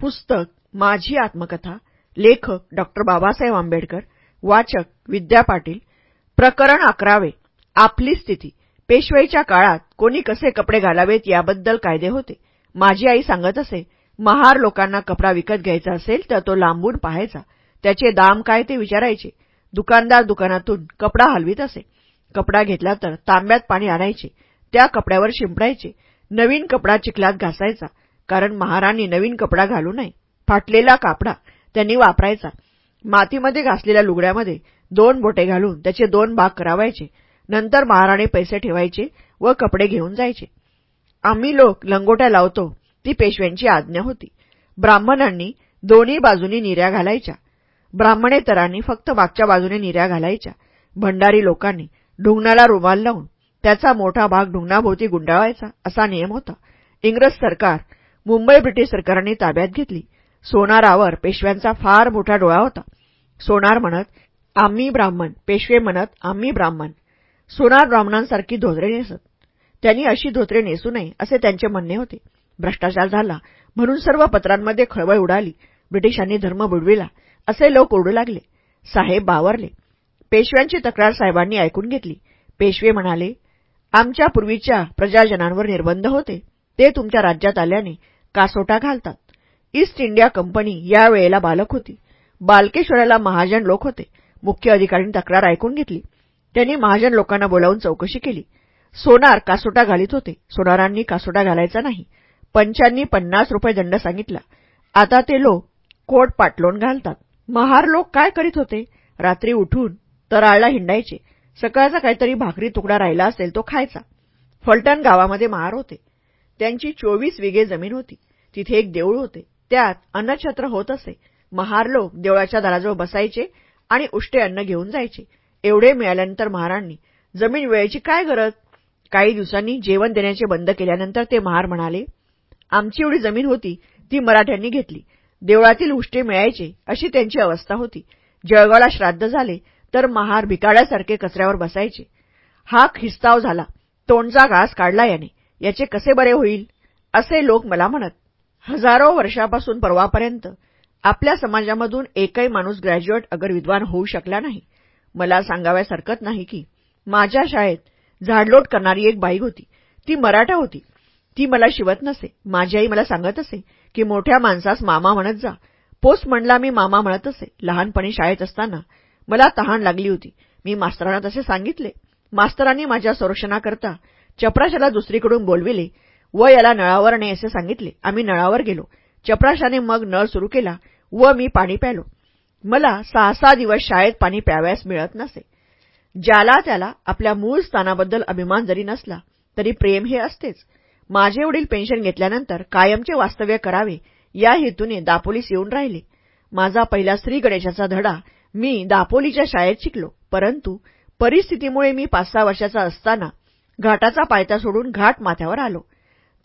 पुस्तक माझी आत्मकथा लेखक डॉक्टर बाबासाहेब आंबेडकर वाचक विद्या पाटील प्रकरण अकरावे आपली स्थिती. पेशवाईच्या काळात कोणी कसे कपडे घालावेत याबद्दल कायदे होते. माझी आई सांगत असे महार लोकांना कपडा विकत घ्यायचा असेल तर तो लांबून पाहायचा. त्याचे दाम काय ते विचारायचे. दुकानदार दुकानातून कपडा हलवीत असे. कपडा घेतला तर तांब्यात पाणी आणायचे. त्या कपड्यावर शिंपडायचे. नवीन कपडा चिखलात घासायचा. कारण महाराणी नवीन कपडा घालू नये. फाटलेला कापडा त्यांनी वापरायचा. मातीमध्ये घासलेल्या लुगड्यामध्ये दोन बोटे घालून त्याचे दोन भाग करावायचे. नंतर महाराणी पैसे ठेवायचे व कपडे घेऊन जायचे. आम्ही लोक लंगोट्या लावतो. ती पेशव्यांची आज्ञा होती. ब्राह्मणांनी दोन्ही बाजूनी निर्या घालायच्या. ब्राह्मणेतरांनी फक्त मागच्या बाजूने निर्या घालायच्या. भंडारी लोकांनी ढुंगणाला रुमाल लावून त्याचा मोठा भाग ढुंगणाभोवती गुंडाळायचा असा नियम होता. इंग्रज सरकार मुंबई ब्रिटिश सरकारने ताब्यात घेतली. सोनारावर पेशव्यांचा फार मोठा डोळा होता. सोनार म्हणत आम्ही ब्राह्मण. पेशवे म्हणत आम्ही ब्राह्मण. सोनार ब्राह्मणांसारखी धोत्रे नेसत. त्यांनी अशी धोत्रे नेसू नये असे त्यांचे म्हणणे होते. भ्रष्टाचार झाला. म्हणून सर्व पत्रांमध्ये खळबळ उडाली. ब्रिटिशांनी धर्म बुडविला. असे लोक ओरडू लागले. साहेब बावरले. पेशव्यांची तक्रार साहेबांनी ऐकून घेतली. पेशवे म्हणाले आमच्या पूर्वीच्या प्रजाजनांवर निर्बंध होते. ते तुमच्या राज्यात आल्याने कासोटा घालतात. ईस्ट इंडिया कंपनी या वेळेला बालक होती. बालकेश्वराला महाजन लोक होते. मुख्य अधिकाऱ्यांनी तक्रार ऐकून घेतली. त्यांनी महाजन लोकांना बोलावून चौकशी केली. सोनार कासोटा घालीत होते. सोनारांनी कासोटा घालायचा नाही. पंचांनी पन्नास रुपये दंड सांगितला. आता ते लोक कोट पाटलोन घालतात. महार लोक काय करीत होते? रात्री उठून तराळला हिंडायचे. सकाळचा काहीतरी भाकरी तुकडा राहिला असेल तो खायचा. फलटण गावामध्ये महार होते. त्यांची चोवीस विघे जमीन होती. तिथे एक देऊळ होते. त्यात अन्नछत्र होत असे. महार लोक देवळाच्या दाराजवळ बसायचे आणि उष्टे अन्न घेऊन जायचे. एवढे मिळाल्यानंतर महारांनी जमीन वेळेची काय गरज? काही दिवसांनी जेवण देण्याचे बंद केल्यानंतर ते महार म्हणाले आमची एवढी जमीन होती ती मराठ्यांनी घेतली. देवळातील उष्टे मिळायचे अशी त्यांची अवस्था होती. जळगावला श्राद्ध झाले तर महार भिकाड्यासारखे कचऱ्यावर बसायचे. हा खिस्ताव झाला. तोंडचा घास काढला याने. याचे कसे बरे होईल? असे लोक मला म्हणत हजारो वर्षापासून परवापर्यंत आपल्या समाजामधून एकही माणूस ग्रॅज्युएट अगर विद्वान होऊ शकला नाही. मला सांगाव्यास हरकत नाही की माझ्या शाळेत झाडलोट करणारी एक बाई होती. ती मराठा होती. ती मला शिवत नसे. माझी आई मला सांगत असे की मोठ्या माणसास मामा म्हणत जा. पोस्ट म्हणला मी मामा म्हणत असे. लहानपणी शाळेत असताना मला तहान लागली होती. मी मास्तरांना तसे सांगितले. मास्तरांनी माझ्या संरक्षणाकरता चपराशाला दुसरीकडून बोलविले. व याला नळावर ने असे सांगितले. आम्ही नळावर गेलो. चपराशाने मग नळ सुरू केला व मी पाणी प्यालो. मला सहा सहा दिवस शाळेत पाणी प्यावयास मिळत नसे. ज्याला त्याला आपल्या मूळ स्थानाबद्दल अभिमान जरी नसला तरी प्रेम हे असतेच. माझे वडील पेन्शन घेतल्यानंतर कायमचे वास्तव्य करावे या हेतूने दापोलीस येऊन राहिले. माझा पहिला श्री गणेशाचा धडा मी दापोलीच्या शाळेत शिकलो. परंतु परिस्थितीमुळे मी पाच सहा वर्षाचा असताना घाटाचा पायथा सोडून घाट माथ्यावर आलो.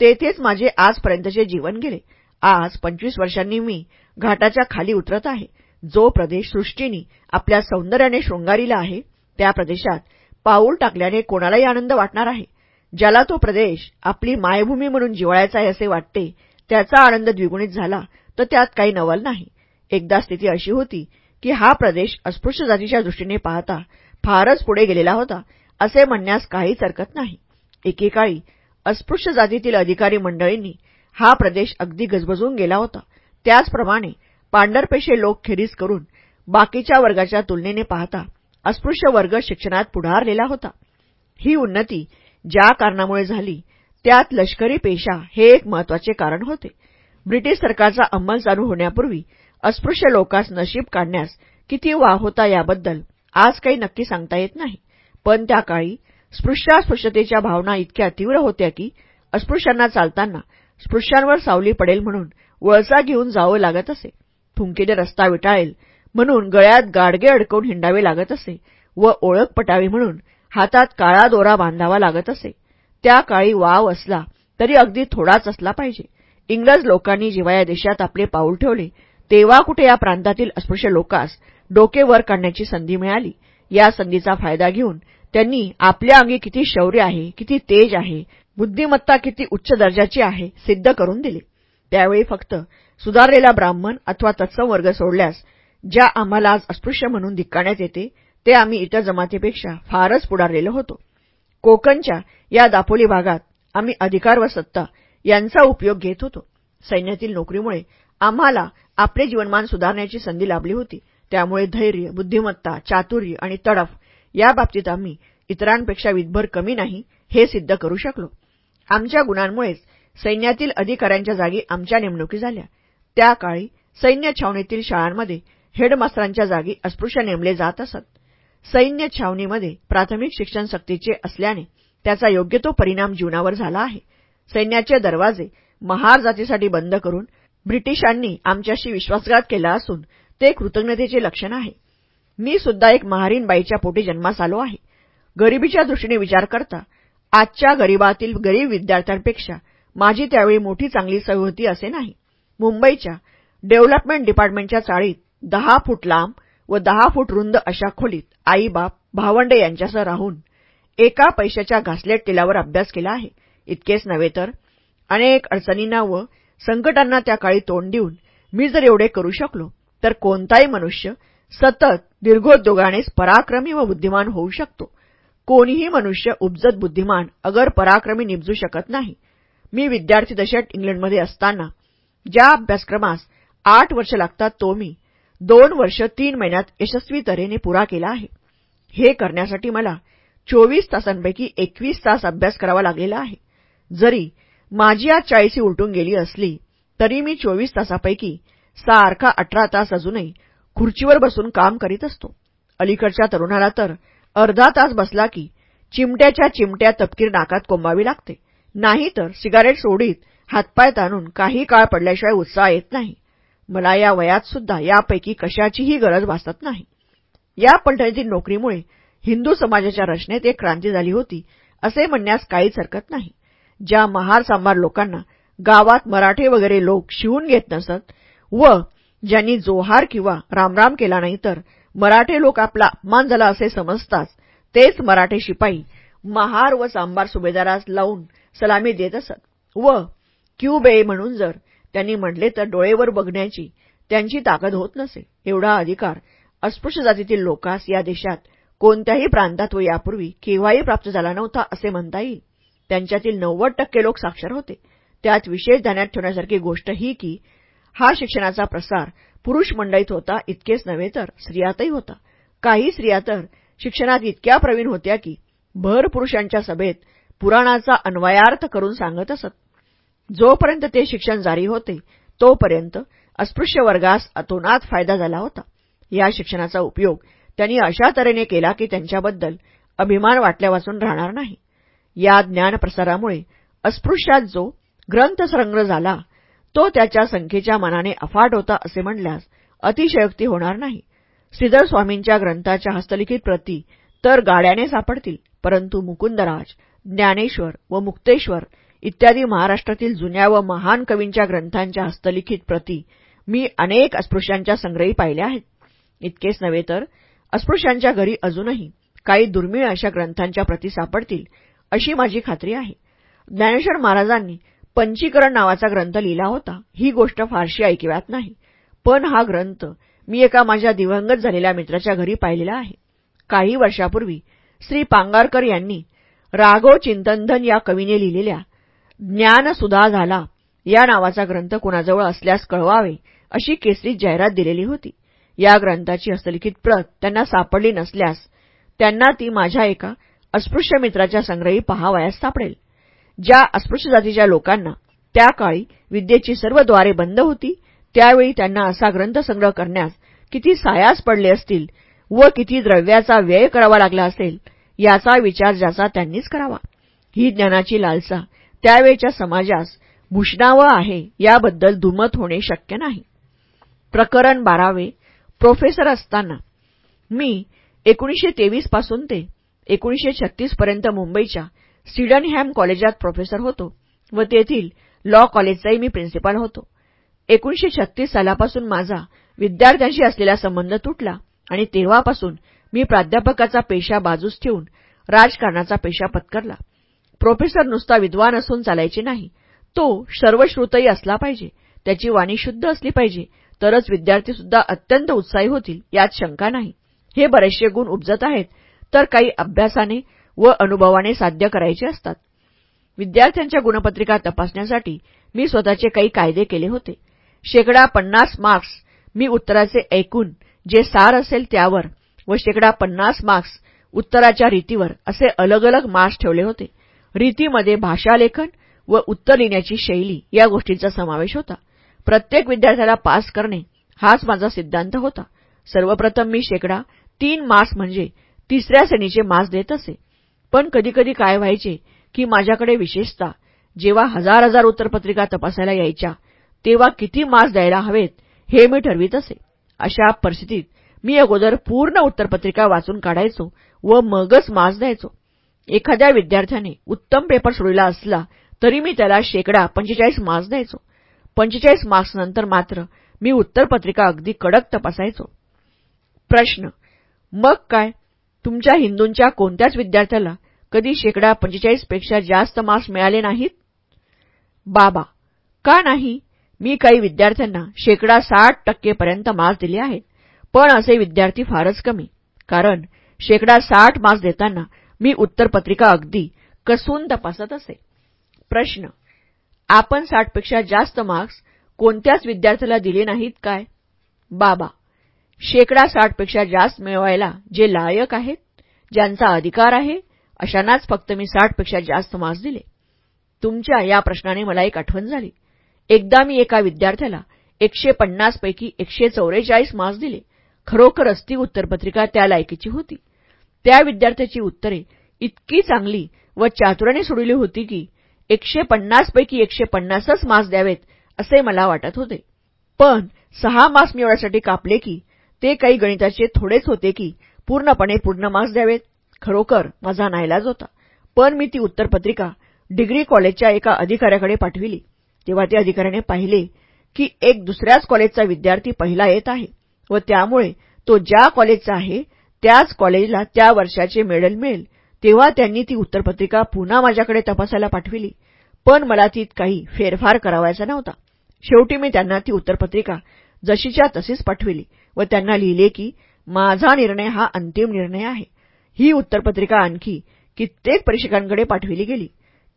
तेथेच माझे आजपर्यंतचे जीवन गेले. आज पंचवीस वर्षांनी मी घाटाच्या खाली उतरत आहे. जो प्रदेश सृष्टीने आपल्या सौंदर्याने शृंगारीला आहे त्या प्रदेशात पाऊल टाकल्याने कोणालाही आनंद वाटणार आहे. ज्याला तो प्रदेश आपली मायभूमी म्हणून जिवाळायचा आहे असे वाटते त्याचा आनंद द्विगुणित झाला तर त्यात काही नवल नाही. एकदा स्थिती अशी होती की हा प्रदेश अस्पृश्य जातीच्या दृष्टीने पाहता फारच पुढे गेलेला होता. असे म्हणण्यास काहीच हरकत नाही. एकेकाळी अस्पृश्य जातीतील अधिकारी मंडळींनी हा प्रदेश अगदी गजबजून गेला होता. त्याचप्रमाणे पांढरपेशे लोक खेरीज करून बाकीच्या वर्गाच्या तुलनेने पाहता अस्पृश्य वर्ग शिक्षणात पुढारलेला होता. ही उन्नती ज्या कारणामुळे झाली त्यात लष्करी पेशा हे एक महत्त्वाचे कारण होते. ब्रिटिश सरकारचा अंमल चालू होण्यापूर्वी अस्पृश्य लोकांस नशीब काढण्यास किती वाव होता याबद्दल आज काही नक्की सांगता येत नाही. पण त्या काळी स्पृश्यास्पृश्यतेच्या भावना इतक्या तीव्र होत्या की अस्पृश्यांना चालताना स्पृश्यांवर सावली पडेल म्हणून वळसा घेऊन जावं लागत असे. थुंकीने रस्ता विटाळेल म्हणून गळ्यात गाडगे अडकवून हिंडावे लागत असे व ओळख पटावी म्हणून हातात काळा दोरा बांधावा लागत असे. त्या काळी वाव असला तरी अगदी थोडाच असला पाहिजे. इंग्रज लोकांनी जेव्हा या देशात आपले पाऊल ठेवले तेव्हा कुठे या प्रांतातील अस्पृश्य लोकास डोके वर काढण्याची संधी मिळाली? या संधीचा फायदा घेऊन त्यांनी आपल्या अंगी किती शौर्य आहे किती तेज आहे बुद्धिमत्ता किती उच्च दर्जाची आहे सिद्ध करून दिले. त्यावेळी फक्त सुधारलेला ब्राह्मण अथवा तत्सम वर्ग सोडल्यास ज्या आम्हाला आज अस्पृश्य म्हणून धिक्काण्यात येते ते आम्ही इतर जमातीपेक्षा फारच पुढारलेलो होतो. कोकणच्या या दापोली भागात आम्ही अधिकार व सत्ता यांचा उपयोग घेत होतो. सैन्यातील नोकरीमुळे आम्हाला आपले जीवनमान सुधारण्याची संधी लाभली होती. त्यामुळे धैर्य बुद्धिमत्ता चातुर्य आणि तडफ याबाबतीत आम्ही इतरांपेक्षा विदभर कमी नाही हे सिद्ध करू शकलो. आमच्या गुणांमुळेच सैन्यातील अधिकाऱ्यांच्या जागी आमच्या नेमणुकी झाल्या. त्या काळी सैन्य छावणीतील शाळांमध्ये हेडमास्तरांच्या जागी अस्पृश्य नेमले जात असत. सैन्य छावणीमध्ये प्राथमिक शिक्षण सक्तीचे असल्याने त्याचा योग्य तो परिणाम जीवनावर झाला आहे. सैन्याचे दरवाजे महार जातीसाठी बंद करून ब्रिटिशांनी आमच्याशी विश्वासघात केला असून ते कृतज्ञतेचे लक्षण आहे. मी सुद्धा एक महारीन बाईच्या पोटी जन्मास आलो आहे. गरिबीच्या दृष्टीने विचार करता आजच्या गरीबातील गरीब विद्यार्थ्यांपेक्षा माझी त्यावेळी मोठी चांगली सवय होती असे नाही. मुंबईच्या डेव्हलपमेंट डिपार्टमेंटच्या चाळीत दहा फूट लांब व दहा फूट रुंद अशा खोलीत आईबाप भावंडे यांच्यासह राहून एका पैशाच्या घासलेट तेलावर अभ्यास केला आहे. इतकेच नव्हे तर अनेक अडचणींना व संकटांना त्या काळी तोंड देऊन मी जर एवढे करू शकलो तर कोणताही मनुष्य सतत दीर्घोद्योगानेच पराक्रमी व बुद्धिमान होऊ शकतो. कोणीही मनुष्य उपजत बुद्धिमान अगर पराक्रमी निपजू शकत नाही. मी विद्यार्थी दशेत इंग्लंडमध्ये असताना ज्या अभ्यासक्रमास आठ वर्ष लागतात तो मी दोन वर्ष तीन महिन्यात यशस्वी तऱ्हेने पुरा केला आहे. हे करण्यासाठी मला चोवीस तासांपैकी एकवीस तास अभ्यास करावा लागलेला आहे. जरी माझी आज चाळीसी उलटून गेली असली तरी मी चोवीस तासापैकी सारखा अठरा तास अजूनही खुर्चीवर बसून काम करीत असतो. अलीकडच्या तरुणाला तर अर्धा तास बसला की चिमट्याच्या चिमट्या तपकीर नाकात कोंबावी लागते. नाही तर सिगारेट सोडीत हातपाय ताणून काही काळ पडल्याशिवाय उत्साह येत नाही. मला या वयात सुद्धा यापैकी कशाचीही गरज भासत नाही. या पलटणीतील नोकरीमुळे हिंदू समाजाच्या रचनेत एक क्रांती झाली होती असे म्हणण्यास काहीच हरकत नाही. ज्या महार सांभार लोकांना गावात मराठे वगैरे लोक शिवून घेत नसत व ज्यांनी जोहार किंवा रामराम केला नाही तर मराठे लोक आपला अपमान झाला असे समजताच तेच मराठे शिपाई महार व सांबार सुभेदारास लावून सलामी देत असत. व क्यूबे म्हणून जर त्यांनी म्हटले तर डोळेवर बघण्याची त्यांची ताकद होत नसे एवढा अधिकार अस्पृश्य जातीतील लोकास या देशात कोणत्याही प्रांतात व यापूर्वी केव्हाही प्राप्त झाला नव्हता असे म्हणता येईल त्यांच्यातील नव्वद टक्के लोक साक्षर होते. त्यात विशेष ध्यानात ठेवण्यासारखी गोष्ट ही की हा शिक्षणाचा प्रसार पुरुष मंडळीत होता इतकेच नव्हे तर स्त्रियातही होता. काही स्त्रिया तर शिक्षणात इतक्या प्रवीण होत्या की भर पुरुषांच्या सभेत पुराणाचा अन्वयार्थ करून सांगत असत. जोपर्यंत ते शिक्षण जारी होते तोपर्यंत अस्पृश्य वर्गास अतोनात फायदा झाला होता. या शिक्षणाचा उपयोग त्यांनी अशा तऱ्हेने केला की त्यांच्याबद्दल अभिमान वाटल्यापासून राहणार नाही. या ज्ञानप्रसारामुळे अस्पृश्यात जो ग्रंथसंग्रह झाला तो त्याच्या संख्येच्या मनाने अफाट होता असे म्हणल्यास अतिशयोक्ती होणार नाही. श्रीधर स्वामींच्या ग्रंथाच्या हस्तलिखित प्रती तर गाड्याने सापडतील परंतु मुकुंदराज ज्ञानेश्वर व मुक्तेश्वर इत्यादी महाराष्ट्रातील जुन्या व महान कवींच्या ग्रंथांच्या हस्तलिखित प्रती मी अनेक अस्पृश्यांच्या संग्रही पाहिल्या आहेत. इतकेच नव्हे तर अस्पृश्यांच्या घरी अजूनही काही दुर्मिळ अशा ग्रंथांच्या प्रती सापडतील अशी माझी खात्री आहे. ज्ञानेश्वर महाराजांनी पंचीकरण नावाचा ग्रंथ लिहिला होता. ही गोष्ट फारशी ऐकव्यात नाही. पण हा ग्रंथ मी एका माझ्या दिवंगत झालेल्या मित्राच्या घरी पाहिलेला आहे. काही वर्षापूर्वी श्री पांगारकर यांनी राघव चिंतनधन या कवीने लिहिलेल्या ज्ञानसुधा झाला या नावाचा ग्रंथ कुणाजवळ असल्यास कळवावे अशी केसरीत जाहिरात दिलेली होती. या ग्रंथाची हस्तलिखित प्रत त्यांना सापडली नसल्यास त्यांना ती माझ्या एका अस्पृश्य मित्राच्या संग्रही पहावयास सापडेल. ज्या अस्पृश्य जातीच्या लोकांना त्या काळी विद्येची सर्वद्वारे बंद होती त्यावेळी त्यांना असा ग्रंथसंग्रह करण्यास किती सायास पडले असतील व किती द्रव्याचा व्यय करावा लागला असेल याचा विचार ज्याचा त्यांनीच करावा. ही ज्ञानाची लालसा त्यावेळच्या समाजास भूषणावं आहे याबद्दल दुमत होणे शक्य नाही. प्रकरण बारावे. प्रोफेसर असताना मी एकोणीशे तेवीसपासून ते एकोणीशे छत्तीस पर्यंत मुंबईच्या सिडनहॅम कॉलेजात प्रोफेसर होतो व तेथील लॉ कॉलेजचाही मी प्रिन्सिपाल होतो. एकोणीशे छत्तीस सालापासून माझा विद्यार्थ्यांशी असलेला संबंध तुटला आणि तेव्हापासून मी प्राध्यापकाचा पेशा बाजूस ठेवून राजकारणाचा पेशा पत्करला. प्रोफेसर नुसता विद्वान असून चालायचे नाही. तो सर्वश्रुतही असला पाहिजे. त्याची वाणी शुद्ध असली पाहिजे. तरच विद्यार्थीसुद्धा अत्यंत उत्साही होतील यात शंका नाही. हे बरेचसे गुण उपजत आहेत. तर काही अभ्यासाने व अनुभवाने साध्य करायचे असतात. विद्यार्थ्यांच्या गुणपत्रिका तपासण्यासाठी मी स्वतःचे काही कायदे केले होते. शेकडा पन्नास मार्क्स मी उत्तराचे ऐकून जे सार असेल त्यावर व शेकडा पन्नास मार्क्स उत्तराच्या रीतीवर असे अलग अलग मार्क्स ठेवले होते. रीतीमध्ये भाषालेखन व उत्तर लिहिण्याची शैली या गोष्टींचा समावेश होता. प्रत्येक विद्यार्थ्याला पास करणे हाच माझा सिद्धांत होता. सर्वप्रथम मी शेकडा तीन मार्क्स म्हणजे तिसऱ्या श्रेणीचे मार्क्स देत असे. पण कधीकधी काय व्हायचे की माझ्याकडे विशेषतः जेव्हा हजार हजार उत्तरपत्रिका तपासायला यायच्या तेव्हा किती मार्क्स द्यायला हवेत हे मी ठरवित असे. अशा परिस्थितीत मी अगोदर पूर्ण उत्तरपत्रिका वाचून काढायचो व मगच मार्क्स द्यायचो. एखाद्या विद्यार्थ्याने उत्तम पेपर सोडला असला तरी मी त्याला शेकडा पंचेचाळीस मार्क्स द्यायचो. पंचेचाळीस मार्क्सनंतर मात्र मी उत्तरपत्रिका अगदी कडक तपासायचो. प्रश्न मग काय? तुमच्या हिंदूंच्या कोणत्याच विद्यार्थ्याला कधी शेकडा पंचेचाळीसपेक्षा जास्त मार्क्स मिळाले नाहीत? बाबा का नाही? मी काही विद्यार्थ्यांना शेकडा साठ टक्केपर्यंत मार्क्स दिले आहेत पण असे विद्यार्थी फारच कमी. कारण शेकडा साठ मार्क्स देताना मी उत्तरपत्रिका अगदी कसून तपासत असे. प्रश्न आपण साठपेक्षा जास्त मार्क्स कोणत्याच विद्यार्थ्याला दिले नाहीत काय? बाबा शेकडा साठपेक्षा जास्त मिळवायला जे लायक आहेत ज्यांचा अधिकार आहे अशांनाच फक्त मी साठपेक्षा जास्त मार्क्स दिले. तुमच्या या प्रश्नाने मला एक आठवण झाली. एकदा मी एका विद्यार्थ्याला एकशे पन्नासपैकी एकशे चौवेचाळीस मार्क्स दिले. खरोखरच ती उत्तरपत्रिका त्या लायकीची होती. त्या विद्यार्थ्याची उत्तरे इतकी चांगली व चातुराने सोडवली होती की एकशे पन्नासपैकी एकशे पन्नासच मार्क्स द्यावेत असे मला वाटत होते. पण सहा मार्क्स मिळवण्यासाठी कापले की ते काही गणिताचे थोडेच होते की पूर्णपणे पूर्ण मार्क्स द्यावेत. खरोखर माझा नाईलाज होता. पण मी ती उत्तरपत्रिका डिग्री कॉलेजच्या एका अधिकाऱ्याकडे पाठविली. तेव्हा त्या अधिकाऱ्याने पाहिले की एक दुसऱ्याच कॉलेजचा विद्यार्थी पहिला येत आहे व त्यामुळे तो ज्या कॉलेजचा आहे त्याच कॉलेजला त्या वर्षाचे मेडल मिळेल. तेव्हा त्यांनी ती उत्तरपत्रिका पुन्हा माझ्याकडे तपासायला पाठविली. पण मला तीत काही फेरफार करावायचा नव्हता. शेवटी मी त्यांना ती उत्तरपत्रिका जशीच्या तशीच पाठविली व त्यांना लिहिले की माझा निर्णय हा अंतिम निर्णय आहे. ही उत्तरपत्रिका आणखी कित्येक परीक्षकांकडे पाठविली गेली.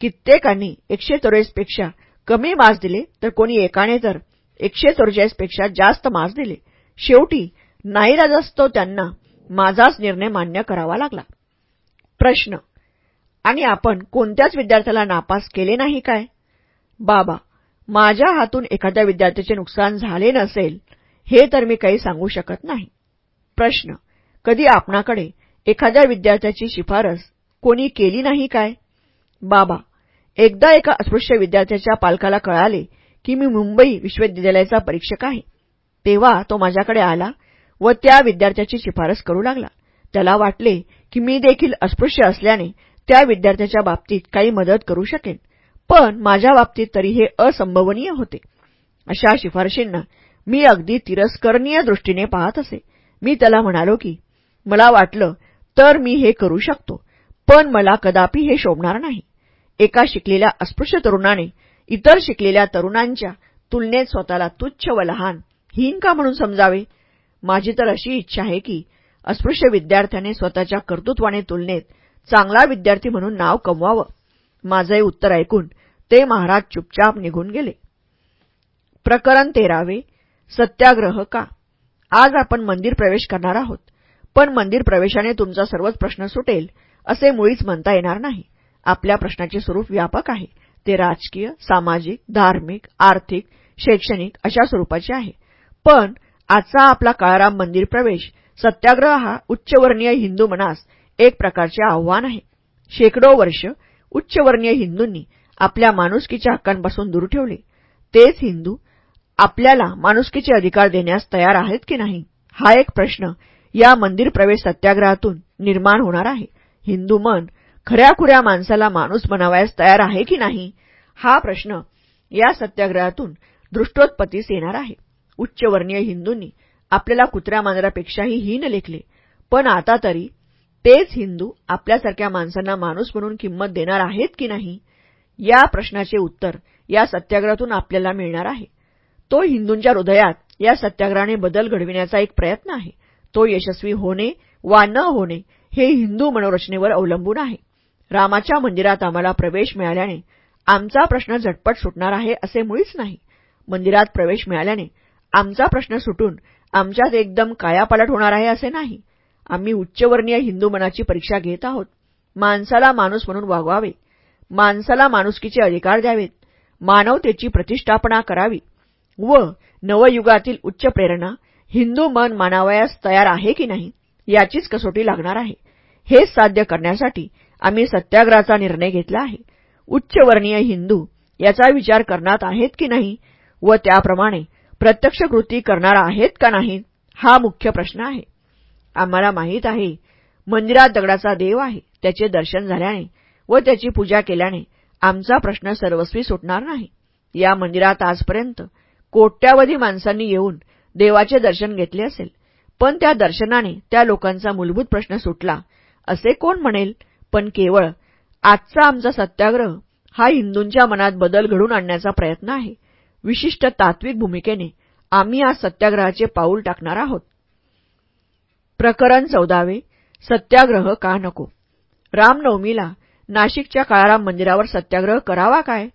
कित्येकांनी एकशे पेक्षा कमी मार्क्स दिले तर कोणी एकाने तर एकशे पेक्षा जास्त मार्क्स दिले. शेवटी नाईलाजास्तव त्यांना माझाच निर्णय मान्य करावा लागला. प्रश्न आणि आपण कोणत्याच विद्यार्थ्याला नापास केले नाही काय? बाबा माझ्या हातून एखाद्या विद्यार्थ्याचे नुकसान झाले नसेल हे तर मी काही सांगू शकत नाही. प्रश्न कधी आपणाकडे एखाद्या विद्यार्थ्याची शिफारस कोणी केली नाही काय? बाबा एकदा एका अस्पृश्य विद्यार्थ्याच्या पालकाला कळाले की मी मुंबई विश्वविद्यालयाचा परीक्षक आहे. तेव्हा तो माझ्याकडे आला व त्या विद्यार्थ्याची शिफारस करू लागला. त्याला वाटले की मी देखील अस्पृश्य असल्याने त्या विद्यार्थ्याच्या बाबतीत काही मदत करू शकेन पण माझ्या बाबतीत तरी हे असंभवनीय होते. अशा शिफारशींना मी अगदी तिरस्करणीय दृष्टीने पाहत असे. मी त्याला म्हणालो की मला वाटलं तर मी हे करू शकतो. पण मला कदापि हे शोभणार नाही. एका शिकलेल्या अस्पृश्य तरुणाने इतर शिकलेल्या तरुणांच्या तुलनेत स्वतःला तुच्छ व लहान हीन का म्हणून समजावे? माझी तर अशी इच्छा आहे की अस्पृश्य विद्यार्थ्याने स्वतःच्या कर्तृत्वाने तुलनेत चांगला विद्यार्थी म्हणून नाव कमवावं. माझे उत्तर ऐकून ते महाराज चुपचाप निघून गेले. प्रकरण तेरावे सत्याग्रह का? आज आपण मंदिर प्रवेश करणार आहोत. पण मंदिर प्रवेशाने तुमचा सर्वच प्रश्न सुटेल असे मुळीच म्हणता येणार नाही. आपल्या प्रश्नाचे स्वरूप व्यापक आहे. ते राजकीय सामाजिक धार्मिक आर्थिक शैक्षणिक अशा स्वरूपाचे आहे. पण आजचा आपला काळाराम मंदिर प्रवेश सत्याग्रह हा उच्चवर्णीय हिंदू मनास एक प्रकारचे आव्हान आहे. शेकडो वर्ष उच्चवर्णीय हिंदूंनी आपल्या माणुसकीच्या हक्कांपासून दूर ठेवले. तेच हिंदू आपल्याला माणुसकीचे अधिकार देण्यास तयार आहेत की नाही हा एक प्रश्न या मंदिर प्रवेश सत्याग्रहातून निर्माण होणार आहे. हिंदू मन खऱ्याखुऱ्या माणसाला माणूस बनावयास तयार आहे की नाही? हा प्रश्न या सत्याग्रहातून दृष्टोत्पत्तीस येणार आहे. उच्चवर्णीय हिंदूंनी आपल्याला कुत्र्या मांजरापेक्षाही हीन लेखले. पण आता तरी तेच हिंदू आपल्यासारख्या माणसांना माणूस म्हणून किंमत देणार आहेत की नाही? या प्रश्नाचे उत्तर या सत्याग्रहातून आपल्याला मिळणार आहे. तो हिंदूंच्या हृदयात या सत्याग्रहाने बदल घडविण्याचा एक प्रयत्न आहे. तो यशस्वी होणे वा न होणे हे हिंदू मनोरचनेवर अवलंबून आहे. रामाच्या मंदिरात आम्हाला प्रवेश मिळाल्याने आमचा प्रश्न झटपट सुटणार आहे असे मुळीच नाही. मंदिरात प्रवेश मिळाल्याने आमचा प्रश्न सुटून आमच्यात एकदम कायापालट होणार आहे असे नाही. आम्ही उच्चवर्णीय हिंदू मनाची परीक्षा घेत आहोत. माणसाला माणूस म्हणून वागवावे. माणसाला माणुसकीचे अधिकार द्यावेत. मानवतेची प्रतिष्ठापना करावी व नवयुगातील उच्च प्रेरणा हिंदू मन मानावयास तयार आहे की नाही याचीच कसोटी लागणार आहे. हेच साध्य करण्यासाठी आम्ही सत्याग्रहाचा निर्णय घेतला आहे. उच्चवर्णीय हिंदू याचा विचार करणार आहेत की नाही व त्याप्रमाणे प्रत्यक्ष कृती करणार आहेत का नाहीत हा मुख्य प्रश्न आहे. आम्हाला माहीत आहे मंदिरात दगडाचा देव आहे त्याचे दर्शन झाल्याने व त्याची पूजा केल्याने आमचा प्रश्न सर्वस्वी सुटणार नाही. या मंदिरात आजपर्यंत कोट्यावधी माणसांनी येऊन देवाचे दर्शन घेतले असेल. पण त्या दर्शनाने त्या लोकांचा मूलभूत प्रश्न सुटला. असे कोण म्हणेल? पण केवळ आजचा आमचा सत्याग्रह हा हिंदूंच्या मनात बदल घडून आणण्याचा प्रयत्न आहे. विशिष्ट तात्विक भूमिकेने आम्ही आज सत्याग्रहाचे पाऊल टाकणार आहोत. प्रकरण चौदावे. सत्याग्रह का नको? रामनवमीला नाशिकच्या काळाराम मंदिरावर सत्याग्रह करावा काय?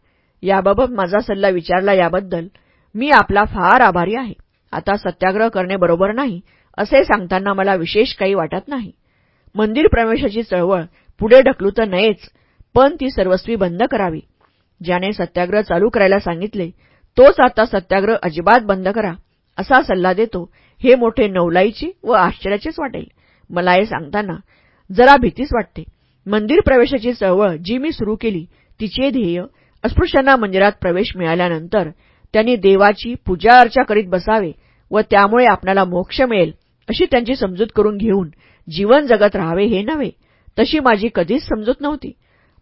याबाबत माझा सल्ला विचारला याबद्दल मी आपला फार आभारी आहे. आता सत्याग्रह करणे बरोबर नाही असे सांगताना मला विशेष काही वाटत नाही. मंदिर प्रवेशाची चळवळ पुढे ढकलू तर नयेच पण ती सर्वस्वी बंद करावी. ज्याने सत्याग्रह चालू करायला सांगितले तोच आता सत्याग्रह अजिबात बंद करा असा सल्ला देतो हे मोठे नवलाईची व आश्चर्याचेच वाटेल. मला हे सांगताना जरा भीतीच वाटते. मंदिर प्रवेशाची चळवळ जी मी सुरू केली तिचे ध्येय अस्पृश्यांना मंदिरात प्रवेश मिळाल्यानंतर त्यांनी देवाची पूजा अर्चा करीत बसावे व त्यामुळे आपल्याला मोक्ष मिळेल अशी त्यांची समजूत करून घेऊन जीवन जगत राहावे हे नव्हे तशी माझी कधीच समजूत नव्हती.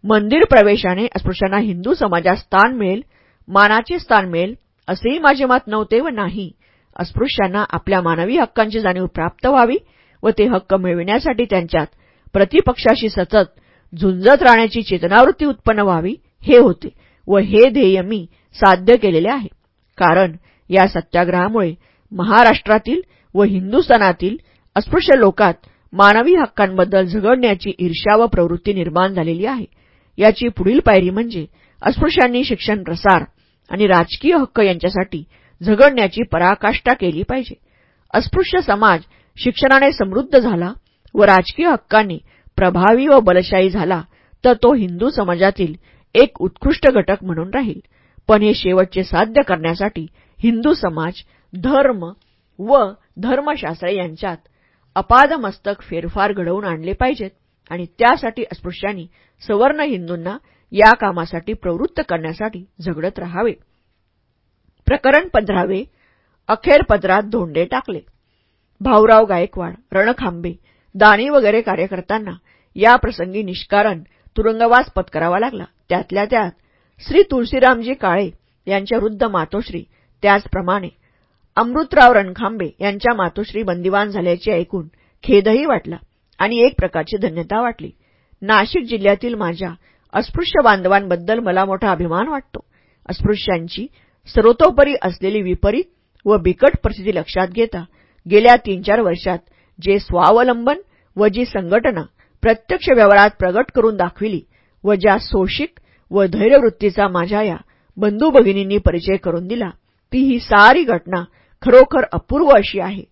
मंदिर प्रवेशाने अस्पृश्यांना हिंदू समाजात स्थान मिळेल मानाचे स्थान मिळेल असेही माझे मत नव्हते व नाही. अस्पृश्यांना आपल्या मानवी हक्कांची जाणीव प्राप्त व्हावी व ते हक्क मिळविण्यासाठी त्यांच्यात प्रतिपक्षाशी सतत झुंजत राहण्याची चेतनावृत्ती उत्पन्न व्हावी हे होते व हे ध्येय मी साध्य केलेले आहे. कारण या सत्याग्रहामुळे महाराष्ट्रातील व हिंदुस्थानातील अस्पृश्य लोकात मानवी हक्कांबद्दल झगडण्याची ईर्ष्या व प्रवृत्ती निर्माण झालेली आहे. याची पुढील पायरी म्हणजे अस्पृश्यांनी शिक्षण प्रसार आणि राजकीय हक्क यांच्यासाठी झगडण्याची पराकाष्ठा केली पाहिजे. अस्पृश्य समाज शिक्षणाने समृद्ध झाला व राजकीय हक्कांनी प्रभावी व बलशाही झाला तर तो हिंदू समाजातील एक उत्कृष्ट घटक म्हणून राहील. पण हे शेवटचे साध्य करण्यासाठी हिंदू समाज धर्म व धर्मशास्त्र यांच्यात अपादमस्तक फेरफार घडवून आणले पाहिजेत आणि त्यासाठी अस्पृश्यांनी सवर्ण हिंदूंना या कामासाठी प्रवृत्त करण्यासाठी झगडत राहावे. प्रकरण पंधरावे अखेर पदरात धोंडे टाकले. भाऊराव गायकवाड रणखांबे दाणी वगैरे कार्यकर्त्यांना या प्रसंगी निष्कारण तुरुंगवास पत्करावा लागला. त्यातल्या त्यात श्री तुळशीरामजी काळे यांच्या वृद्ध मातोश्री. त्याचप्रमाणे अमृतराव रणखांबे यांच्या मातोश्री बंदिवान झाल्याचे ऐकून खेदही वाटला आणि एक प्रकारची धन्यता वाटली. नाशिक जिल्ह्यातील माझ्या अस्पृश्य बांधवांबद्दल मला मोठा अभिमान वाटतो. अस्पृश्यांची सर्वतोपरी असलेली विपरीत व बिकट परिस्थिती लक्षात घेता गेल्या तीन चार वर्षात जे स्वावलंबन व जी संघटना प्रत्यक्ष व्यवहारात प्रगट करून दाखविली व ज्या सोशिक व धैर्यवृत्तीचा माझ्या या बंधू भगिनींनी परिचय करून दिला ती ही सारी घटना खरोखर अपूर्व अशी आहे.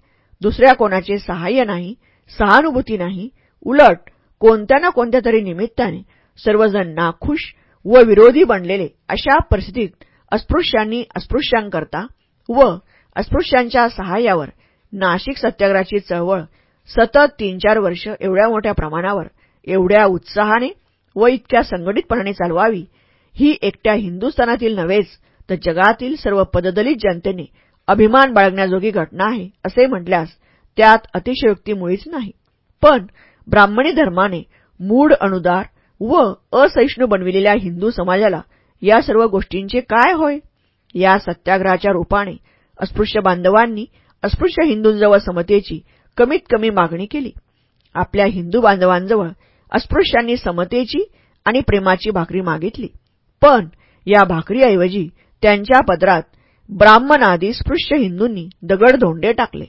दुसऱ्या कोणाचे सहाय्य नाही सहानुभूती नाही उलट कोणत्या ना कोणत्या तरी निमित्ताने सर्वजण नाखुश व विरोधी बनलेले अशा परिस्थितीत अस्पृश्यांनी अस्पृश्यांकरता व अस्पृश्यांच्या सहाय्यावर नाशिक सत्याग्रहाची चळवळ सतत तीन चार वर्ष एवढ्या मोठ्या प्रमाणावर एवढ्या उत्साहाने व इतक्या संघटितपणाने चालवावी. ही एकट्या हिंदुस्थानातील नव्हेच तर जगातील सर्व पददलित जनतेने अभिमान बाळगण्याजोगी घटना आहे असे म्हटल्यास त्यात अतिशयोक्ती मुळीच नाही. पण ब्राह्मणी धर्माने मूढ अनुदार व असहिष्णू बनविलेल्या हिंदू समाजाला या सर्व गोष्टींचे काय होय? या सत्याग्रहाच्या रूपाने अस्पृश्य बांधवांनी अस्पृश्य हिंदूंजवळ समतेची कमीत कमी मागणी केली. आपल्या हिंदू बांधवांजवळ अस्पृश्यांनी समतेची आणि प्रेमाची भाकरी मागितली. पण या भाकरीऐवजी त्यांच्या पदरात ब्राह्मणादी स्पृश्य हिंदूंनी दगडधोंडे टाकले.